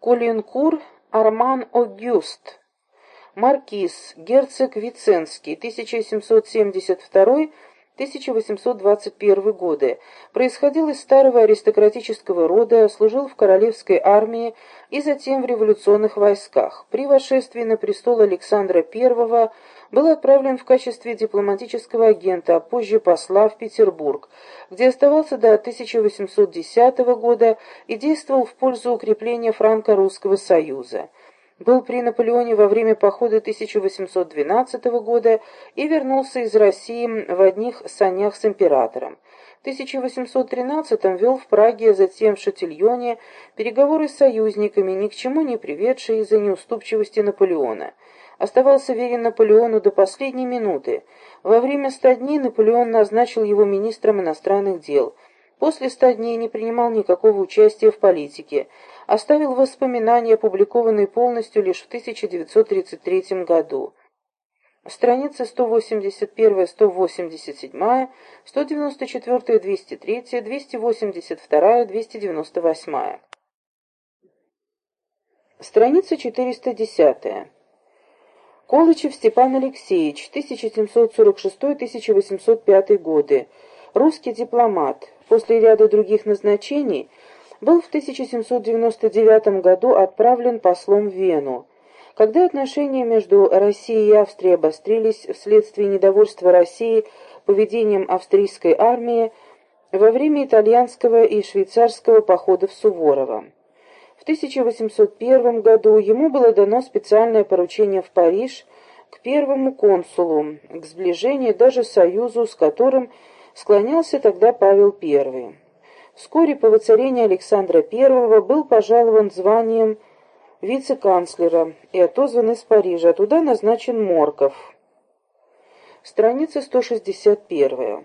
Колинкур Арман Огюст, маркиз, герцог Виценский, 1772-1821 годы, происходил из старого аристократического рода, служил в королевской армии и затем в революционных войсках. При восшествии на престол Александра I был отправлен в качестве дипломатического агента, а позже посла в Петербург, где оставался до 1810 года и действовал в пользу укрепления франко-русского союза. Был при Наполеоне во время похода 1812 года и вернулся из России в одних санях с императором. В 1813 вел в Праге, а затем в Шатильоне переговоры с союзниками, ни к чему не приведшие из-за неуступчивости Наполеона оставался верен Наполеону до последней минуты. Во время ста дней Наполеон назначил его министром иностранных дел. После ста дней не принимал никакого участия в политике. Оставил воспоминания, опубликованные полностью лишь в 1933 году. Страницы 181, 187, 194, 203, 282, 298. Страница 410. Колычев Степан Алексеевич, 1746-1805 годы, русский дипломат. После ряда других назначений был в 1799 году отправлен послом в Вену. Когда отношения между Россией и Австрией обострились вследствие недовольства России поведением австрийской армии во время итальянского и швейцарского походов Суворова. В 1801 году ему было дано специальное поручение в Париж к первому консулу, к сближению даже союзу, с которым склонялся тогда Павел I. Вскоре по воцарению Александра I был пожалован званием вице-канцлера и отозван из Парижа, туда назначен Морков. Страница 161.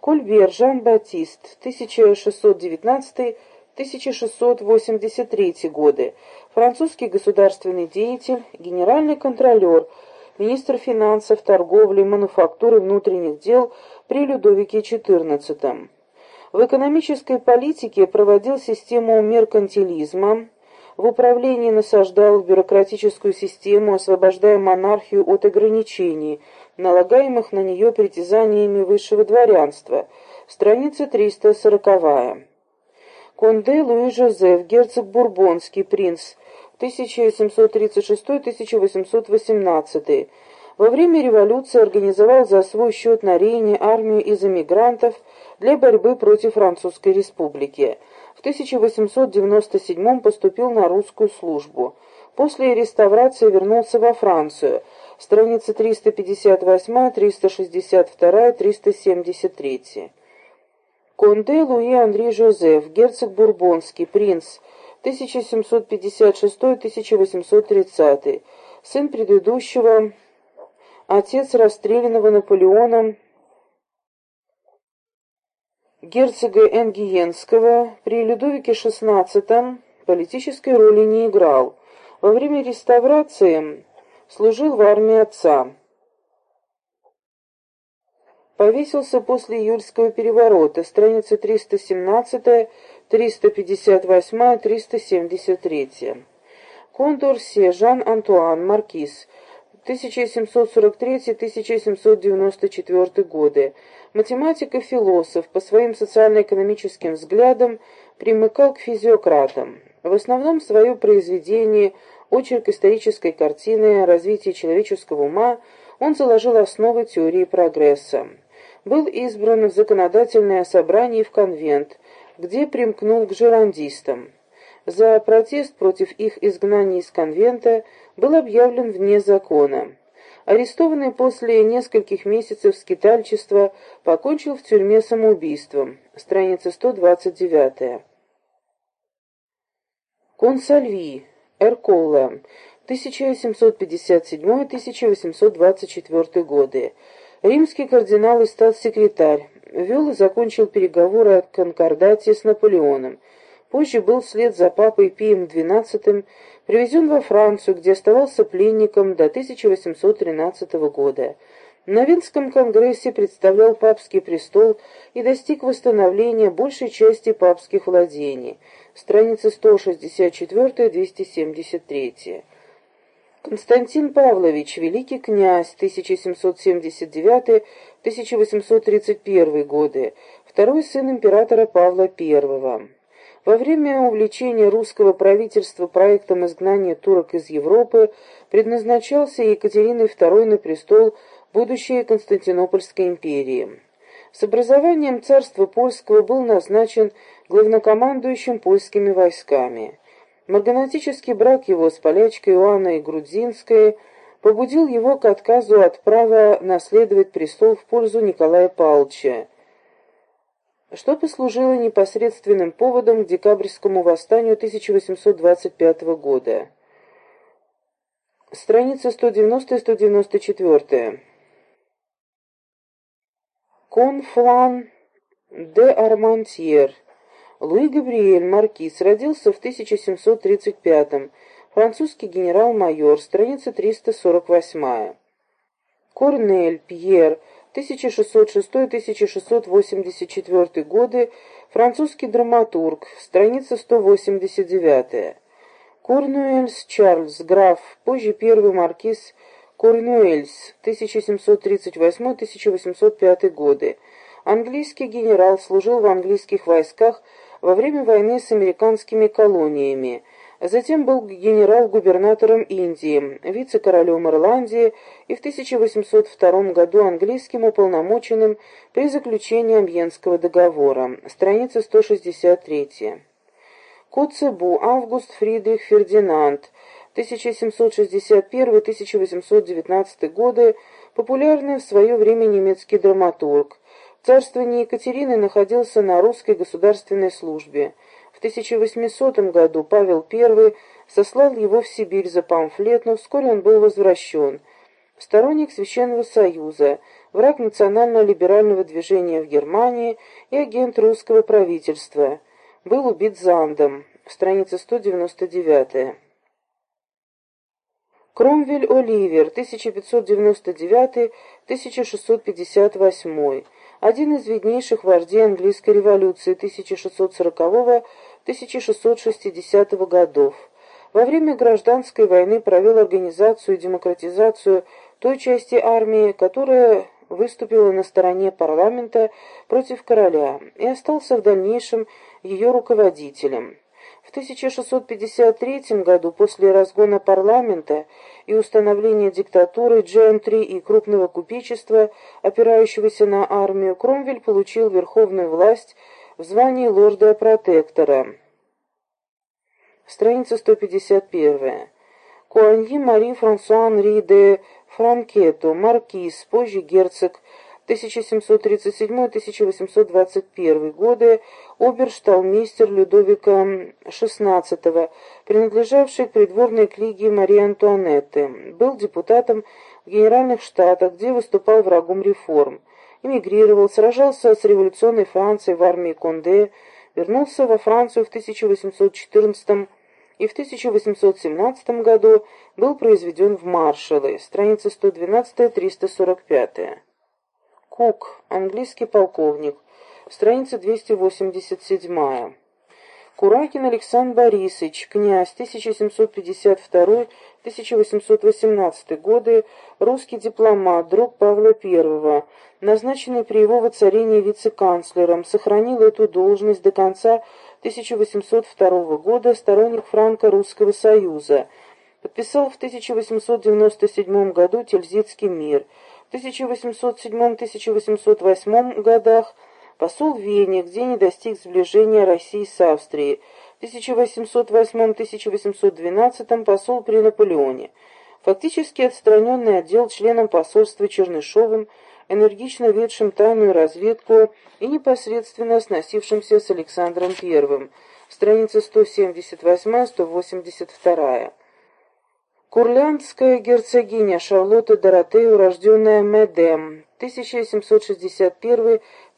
Кольбер Жан-Батист, 1619 1683 годы, французский государственный деятель, генеральный контролер, министр финансов, торговли, мануфактуры, внутренних дел при Людовике XIV. В экономической политике проводил систему меркантилизма, в управлении насаждал бюрократическую систему, освобождая монархию от ограничений, налагаемых на нее притязаниями высшего дворянства. Страница 340. Конде Луи Жозеф, герцог Бурбонский, принц, 1736-1818. Во время революции организовал за свой счет на Рейне армию из эмигрантов для борьбы против Французской республики. В 1897 поступил на русскую службу. После реставрации вернулся во Францию. Страницы 358, 362, 373. Конде Луи Андрей Жозеф, герцог Бурбонский, принц, 1756-1830, сын предыдущего, отец расстрелянного Наполеоном, герцога Энгиенского, при Людовике XVI политической роли не играл. Во время реставрации служил в армии отца повесился после июльского переворота, страницы 317, 358, 373. Кондорсе Жан-Антуан, маркиз, 1743-1794 годы. Математик и философ, по своим социально-экономическим взглядам примыкал к физиократам. В основном свое произведение, очерк исторической картины развития человеческого ума, он заложил основы теории прогресса был избран в законодательное собрание и в конвент, где примкнул к жерандистам. За протест против их изгнания из конвента был объявлен вне закона. Арестованный после нескольких месяцев скитальчества покончил в тюрьме самоубийством. Страница 129. Консальви, Эркола, 1757-1824 годы. Римский кардинал и статс-секретарь. Вел и закончил переговоры о конкордате с Наполеоном. Позже был вслед за папой Пием XII привезен во Францию, где оставался пленником до 1813 года. На Венском конгрессе представлял папский престол и достиг восстановления большей части папских владений. страница 164-273. Константин Павлович, великий князь, 1779-1831 годы, второй сын императора Павла I. Во время увлечения русского правительства проектом изгнания турок из Европы предназначался Екатериной II на престол будущей Константинопольской империи. С образованием царства польского был назначен главнокомандующим польскими войсками. Марганатический брак его с полячкой Иоанной Грудзинской побудил его к отказу от права наследовать престол в пользу Николая Павловича что послужило непосредственным поводом к декабрьскому восстанию 1825 года. Страница 190-194. Конфлан де Армантьер. Луи Габриэль Маркиз родился в 1735 французский генерал-майор, страница 348. Корнель Пьер 1606-1684 годы, французский драматург, страница 189. Корнуэльс Чарльз, граф, позже первый маркиз Корнуэльс, 1738-1805 годы. Английский генерал, служил в английских войсках во время войны с американскими колониями, Затем был генерал-губернатором Индии, вице-королем Ирландии и в 1802 году английским уполномоченным при заключении Амьенского договора. Страница 163. Коцебу Август Фридрих Фердинанд, 1761-1819 годы, популярный в свое время немецкий драматург. В царствовании Екатерины находился на русской государственной службе. В 1800 году Павел I сослал его в Сибирь за памфлет, но вскоре он был возвращен. Сторонник Священного Союза, враг национально-либерального движения в Германии и агент русского правительства. Был убит Зандом. Страница 199. Кромвель Оливер, 1599-1658 один из виднейших вождей английской революции 1640-1660 годов. Во время гражданской войны провел организацию и демократизацию той части армии, которая выступила на стороне парламента против короля и остался в дальнейшем ее руководителем. В 1653 году, после разгона парламента и установления диктатуры, джентри и крупного купечества, опирающегося на армию, Кромвель получил верховную власть в звании лорда-протектора. Страница 151. Куаньи Мари Франсуа Анри де Франкетто, маркиз, позже герцог 1737-1821 годы, обершталмейстер Людовика XVI, принадлежавший к придворной клиге Марии Антуанетты, был депутатом в Генеральных Штатах, где выступал врагом реформ, эмигрировал, сражался с революционной Францией в армии Конде, вернулся во Францию в 1814 и в 1817 году был произведен в маршалы, страница 112-345. Кук, английский полковник, страница 287. Куракин Александр Борисович, князь, 1752-1818 годы, русский дипломат, друг Павла I, назначенный при его воцарении вице-канцлером, сохранил эту должность до конца 1802 года, сторонник Франко-Русского союза, подписал в 1897 году Тильзитский мир – 1807-1808 годах посол в Вене, где не достиг сближения России с Австрией, в 1808-1812 посол при Наполеоне. Фактически отстраненный отдел членом посольства Чернышовым, энергично ведшим тайную разведку и непосредственно сносившимся с Александром I. Страница 178-182. Курляндская герцогиня Шарлотта Доротея, урожденная Медем,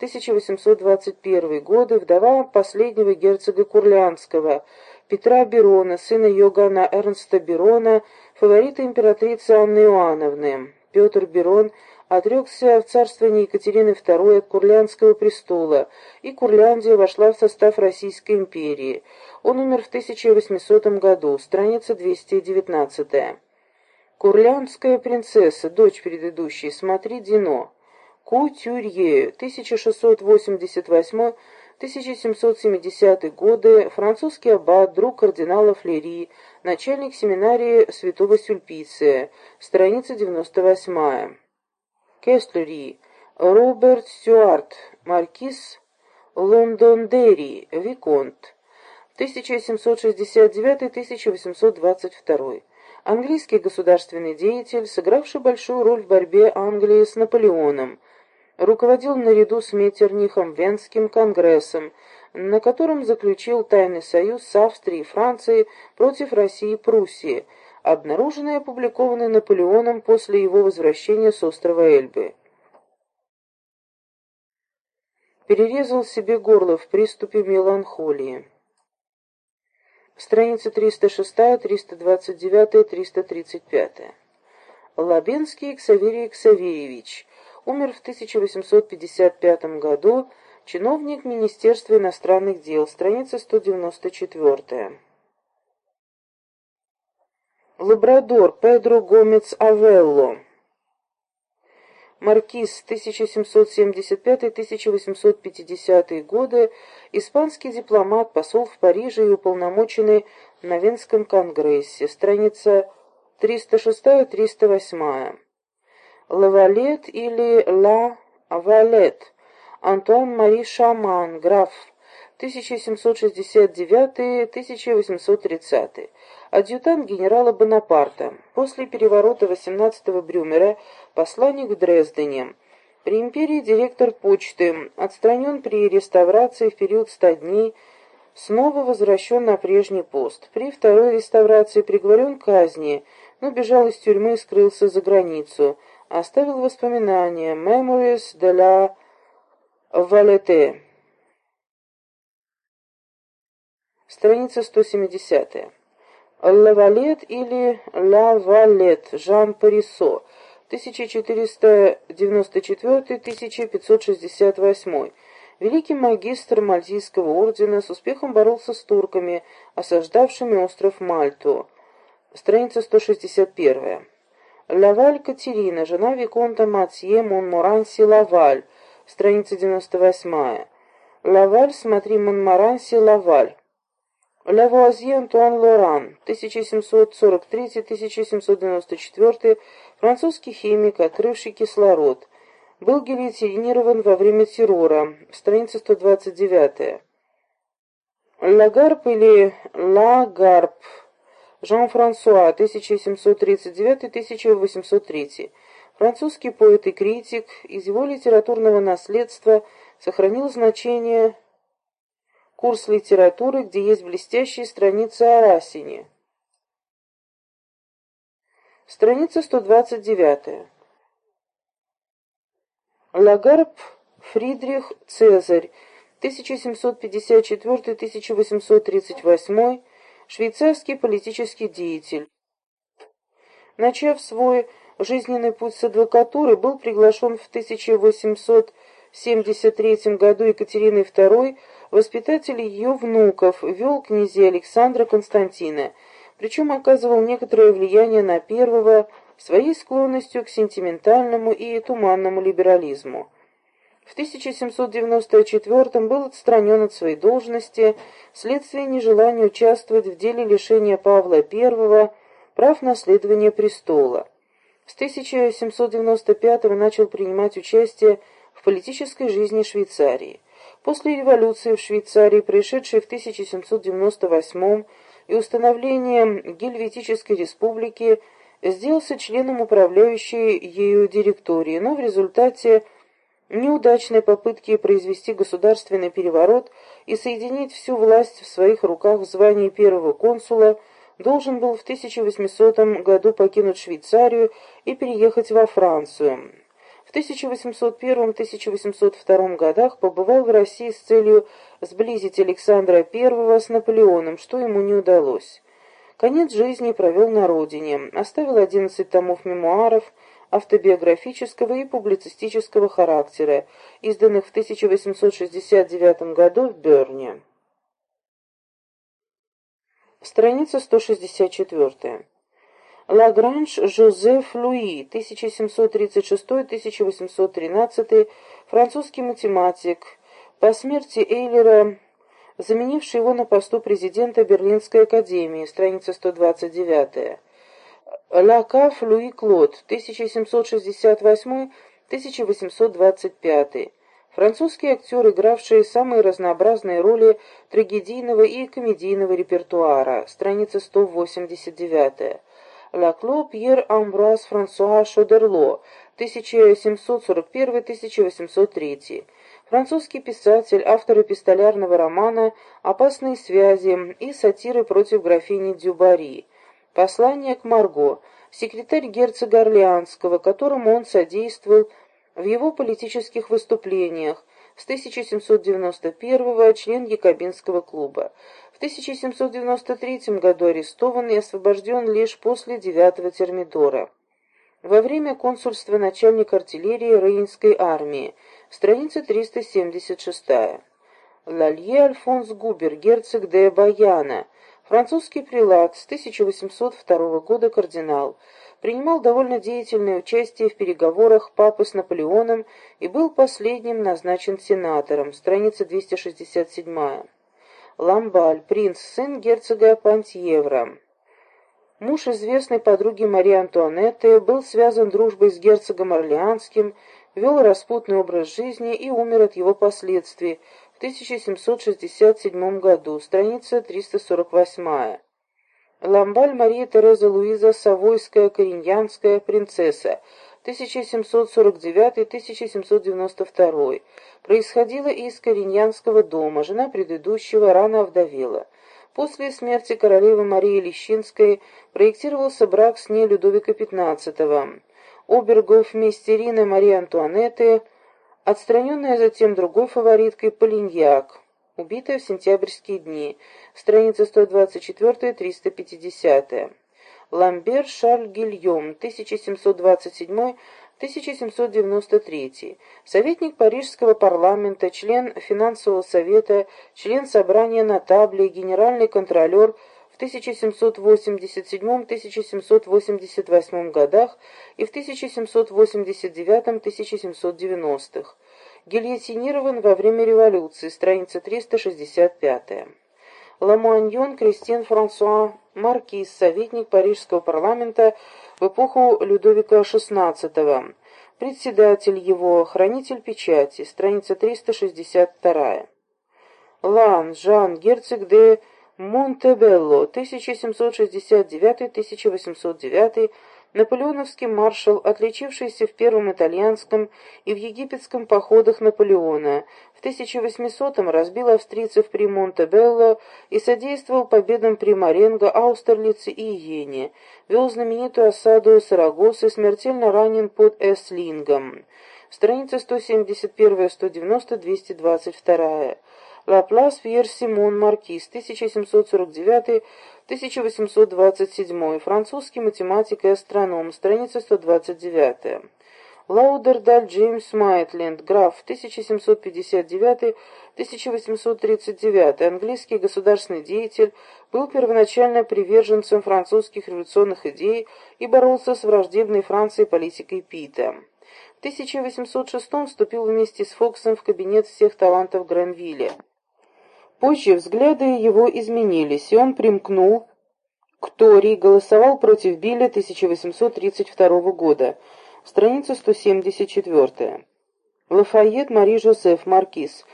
1761-1821 годы, вдова последнего герцога Курляндского, Петра Берона, сына Йоганна Эрнста Берона, фаворита императрицы Анны Иоанновны. Петр Берон отрекся в царствовании Екатерины II от Курлянского престола, и Курляндия вошла в состав Российской империи. Он умер в 1800 году, страница 219. Курляндская принцесса, дочь предыдущей, смотри Дино. Кутюрье, 1688-1770 годы, французский аббат, друг кардинала Флери, начальник семинарии святого Сюльпиция, страница 98. Кестлери, Роберт Стюарт, маркиз Лондондерри, Виконт, 1769-1822. Английский государственный деятель, сыгравший большую роль в борьбе Англии с Наполеоном, руководил наряду с Меттернихом Венским конгрессом, на котором заключил тайный союз с Австрией и Францией против России и Пруссии – обнаруженный и опубликованный Наполеоном после его возвращения с острова Эльбы. Перерезал себе горло в приступе меланхолии. Страница 306, 329, 335. Лабенский Ксаверий Ксаверьевич умер в 1855 году, чиновник Министерства иностранных дел, страница 194. Лабрадор Педро Гомец Авелло. Маркиз 1775-1850 годы, испанский дипломат, посол в Париже и уполномоченный на Венском конгрессе, страница 306-308. Лавалет или Ла Валет, Антуан Мари Шаман, граф 1769-1830 адъютант генерала Бонапарта. После переворота 18-го Брюмера посланник в Дрездене. При империи директор почты, отстранен при реставрации в период ста дней, снова возвращен на прежний пост. При второй реставрации приговорен к казни, но бежал из тюрьмы и скрылся за границу. Оставил воспоминания «Memories de la Valette». Страница 170. Лавалет или Лавалет Жан Парисо, 1494-1568. Великий магистр Мальтийского ордена с успехом боролся с турками, осаждавшими остров Мальту. Страница 161. Лаваль Катерина, жена Виконта Матье Монморанси Лаваль. Страница 98. Лаваль, смотри Монморанси Лаваль. Лавуазье Антуан Лоран, 1743-1794, французский химик, открывший кислород. Был гильотинирован во время террора. Страница 129. Лагарп или Лагарп. Жан-Франсуа, 1739-1803. Французский поэт и критик. Из его литературного наследства сохранил значение Курс литературы, где есть блестящие страницы о Расине. Страница 129. Лагарб Фридрих Цезарь, 1754-1838, швейцарский политический деятель. Начав свой жизненный путь с адвокатуры, был приглашен в 1873 году Екатериной II воспитатель ее внуков, вел князей Александра Константина, причем оказывал некоторое влияние на первого своей склонностью к сентиментальному и туманному либерализму. В 1794 был отстранен от своей должности вследствие нежелания участвовать в деле лишения Павла I прав наследования престола. С 1795 начал принимать участие в политической жизни Швейцарии. После революции в Швейцарии, происшедшей в 1798 и установления Гельветической республики, сделался членом управляющей ею директории, но в результате неудачной попытки произвести государственный переворот и соединить всю власть в своих руках в звании первого консула, должен был в 1800 году покинуть Швейцарию и переехать во Францию. В 1801-1802 годах побывал в России с целью сблизить Александра I с Наполеоном, что ему не удалось. Конец жизни провел на родине, оставил 11 томов мемуаров, автобиографического и публицистического характера, изданных в 1869 году в Берне. Страница 164. Лагранж Жозеф Луи, 1736-1813, французский математик, по смерти Эйлера, заменивший его на посту президента Берлинской академии, страница 129. Лакаф Луи Клод, 1768-1825. Французский актер, игравший самые разнообразные роли трагедийного и комедийного репертуара, страница 189. Лакло Пьер Амбрас Франсуа Шодерло, 1741-1803. Французский писатель, автор эпистолярного романа «Опасные связи» и сатиры против графини Дюбари. Послание к Марго, секретарь герцога Орлеанского, которому он содействовал в его политических выступлениях, с 1791 член Якобинского клуба. В 1793 году арестован и освобожден лишь после девятого термидора. Во время консульства начальник артиллерии Рейнской армии, страница 376. Лалье Альфонс Губер, герцог де Баяна, французский прилад, с 1802 года кардинал, принимал довольно деятельное участие в переговорах папы с Наполеоном и был последним назначен сенатором, страница 267. Ламбаль, принц, сын герцога Пантьевра. Муж известной подруги Марии Антуанетты был связан дружбой с герцогом Орлеанским, вел распутный образ жизни и умер от его последствий в 1767 году, страница 348. Ламбаль Мария Тереза Луиза Савойская Кориньянская принцесса 1749-1792 происходила из Кориньянского дома, жена предыдущего рано овдовела. После смерти королевы Марии Лещинской проектировался брак с ней Людовика XV. Обергов Мистерина Марии Антуанетты, отстраненная затем другой фавориткой Полиньяк, убитая в сентябрьские дни, страница 124-350. Ламбер Шарль Гильем, 1727-1793, советник Парижского парламента, член финансового совета, член собрания на табле, генеральный контролер в 1787-1788 годах и в 1789-1790-х гильотинирован во время революции, страница 365. Ламуаньон Кристиан Франсуа Маркиз, советник Парижского парламента в эпоху Людовика XVI, председатель его, хранитель печати, страница 362. Лан Жан, герцог де Монтебелло, 1769-1809, Наполеоновский маршал, отличившийся в Первом итальянском и в египетском походах Наполеона, в 1800-м разбил австрийцев при Монтебелло и содействовал победам при Маренго, Аустерлице и Иене, вел знаменитую осаду Сарагосы, смертельно ранен под Эслингом. Страница 171-190-222. Лаплас Пьер Симон Маркиз, 1749-1827, французский математик и астроном, страница 129. Лаудердаль Джеймс Майтленд, граф, 1759-1839, английский государственный деятель, был первоначально приверженцем французских революционных идей и боролся с враждебной Францией политикой Пита. В 1806 вступил вместе с Фоксом в кабинет всех талантов Гранвилля. Позже взгляды его изменились, и он примкнул к Тори и голосовал против Билля 1832 года. Страница 174. Лафайет Мари Жозеф Маркиз.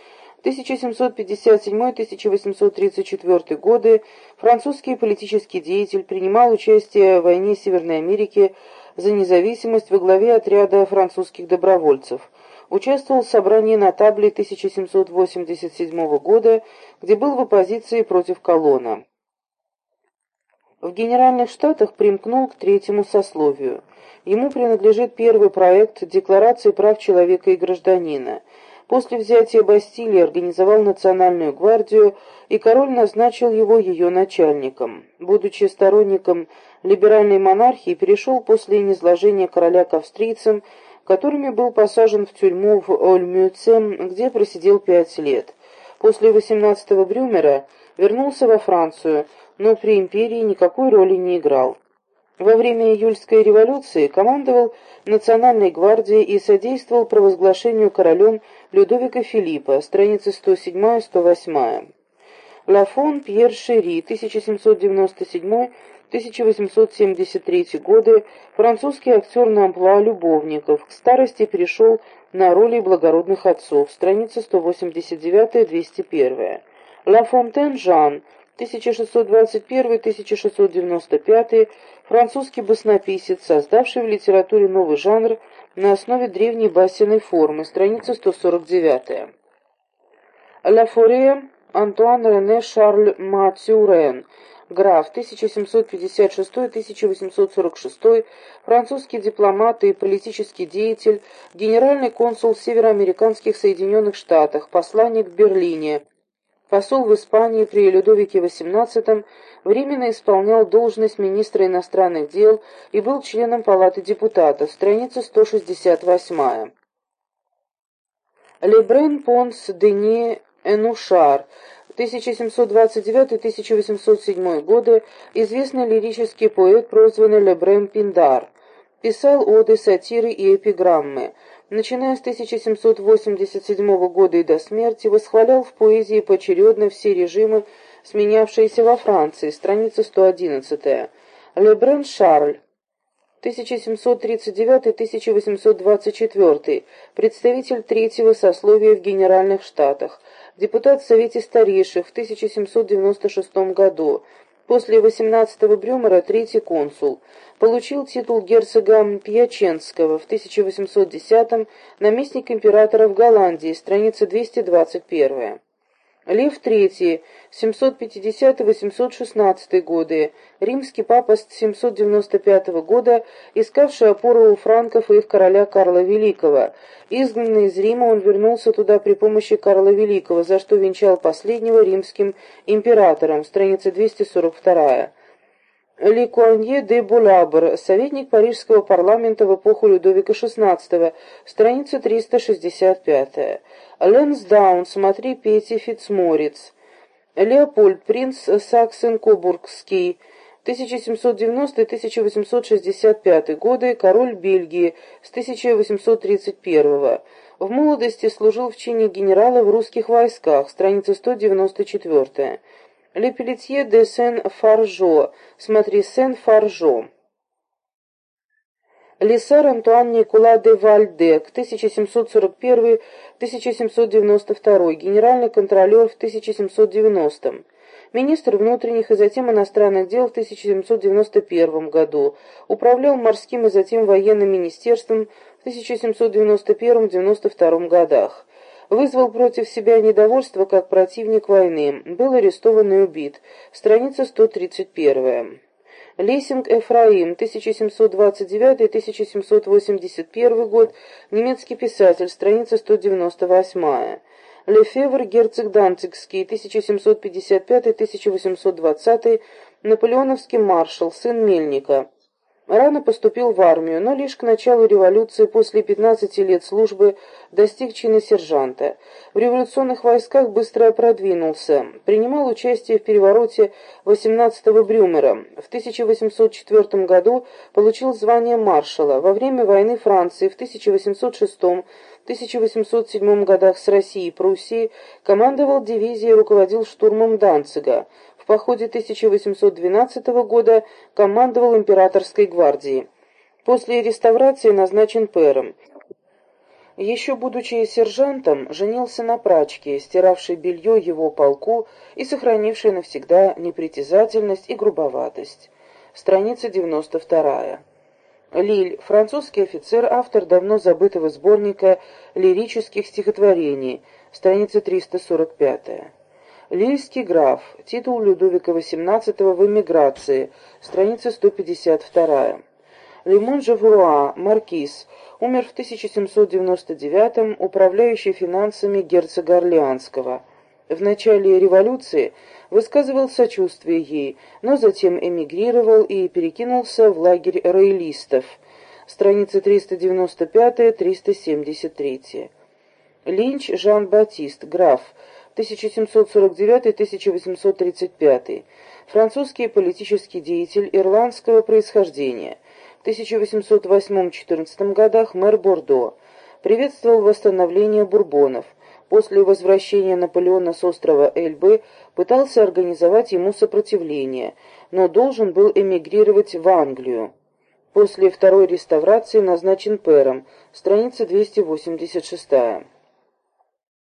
1757-1834 годы, французский политический деятель, принимал участие в войне Северной Америки за независимость во главе отряда французских добровольцев участвовал в собрании на табле 1787 года, где был в оппозиции против колонна. В Генеральных Штатах примкнул к третьему сословию. Ему принадлежит первый проект Декларации прав человека и гражданина. После взятия Бастилии организовал национальную гвардию, и король назначил его ее начальником. Будучи сторонником либеральной монархии, перешел после низложения короля к австрийцам, которыми был посажен в тюрьму в Ольмюце, где просидел пять лет. После 18-го Брюмера вернулся во Францию, но при империи никакой роли не играл. Во время июльской революции командовал Национальной гвардией и содействовал провозглашению королем Людовика Филиппа, страницы 107-108. Лафон Пьер Шери, 1797-1873 годы, французский актер на амплуа любовников, к старости перешел на роли благородных отцов, страница 189-201. Ла Фонтен Жан, 1621-1695, французский баснописец, создавший в литературе новый жанр на основе древней басенной формы, страница 149. Ла Форе Антуан Рене Шарль Матюрен, граф 1756-1846, французский дипломат и политический деятель, генеральный консул Североамериканских Соединенных Штатов, посланник в Берлине, Посол в Испании при Людовике XVIII временно исполнял должность министра иностранных дел и был членом Палаты депутатов, страница 168. Лебрен Понс Дени Энушар, 1729-1807 годы, известный лирический поэт, прозванный Лебрен Пиндар, писал оды, сатиры и эпиграммы – начиная с 1787 года и до смерти, восхвалял в поэзии поочередно все режимы, сменявшиеся во Франции, страница 111. Лебрен Шарль, 1739-1824, представитель третьего сословия в Генеральных Штатах, депутат в Совете старейших в 1796 году, После 18-го Брюмера третий консул. Получил титул герцога Пьяченского в 1810-м, наместник императора в Голландии, страница 221. Лев III, 750-816 годы, римский папа с 795 года, искавший опору у франков и их короля Карла Великого. Изгнанный из Рима, он вернулся туда при помощи Карла Великого, за что венчал последнего римским императором, страница 242. Ли Куанье де Булабр, советник парижского парламента в эпоху Людовика XVI, страница 365. Лэнсдаун, смотри Петти Фицморец. Леопольд, принц Саксен-Кобургский, 1790-1865 годы, король Бельгии с 1831 В молодости служил в чине генерала в русских войсках, страница 194 Ле Пелетье де Сен-Фаржо. Смотри, Сен-Фаржо. Лисар Антуан Никола де Вальдек, 1741-1792, генеральный контролер в 1790 министр внутренних и затем иностранных дел в 1791 году, управлял морским и затем военным министерством в 1791-92 годах вызвал против себя недовольство как противник войны, был арестован и убит. Страница 131. Лессинг Эфраим, 1729-1781 год, немецкий писатель, страница 198. Лефевр, герцог Данцигский, 1755-1820, наполеоновский маршал, сын Мельника. Рано поступил в армию, но лишь к началу революции после 15 лет службы достиг чина сержанта. В революционных войсках быстро продвинулся. Принимал участие в перевороте 18-го Брюмера. В 1804 году получил звание маршала. Во время войны Франции в 1806-1807 годах с Россией и Пруссией командовал дивизией и руководил штурмом Данцига. В походе 1812 года командовал императорской гвардией. После реставрации назначен пэром. Еще будучи сержантом, женился на прачке, стиравшей белье его полку и сохранившей навсегда непритязательность и грубоватость. Страница 92. Лиль, французский офицер, автор давно забытого сборника лирических стихотворений, страница 345. Лильский граф. Титул Людовика XVIII в эмиграции. Страница 152. Лимон Жавруа, маркиз. умер в 1799 управляющий финансами герцога Орлеанского. В начале революции высказывал сочувствие ей, но затем эмигрировал и перекинулся в лагерь роялистов. Страницы 395-373. Линч Жан-Батист, граф, 1749-1835. Французский политический деятель ирландского происхождения. В 1808-14 годах мэр Бордо. Приветствовал восстановление бурбонов. После возвращения Наполеона с острова Эльбы пытался организовать ему сопротивление, но должен был эмигрировать в Англию. После второй реставрации назначен пэром. Страница 286.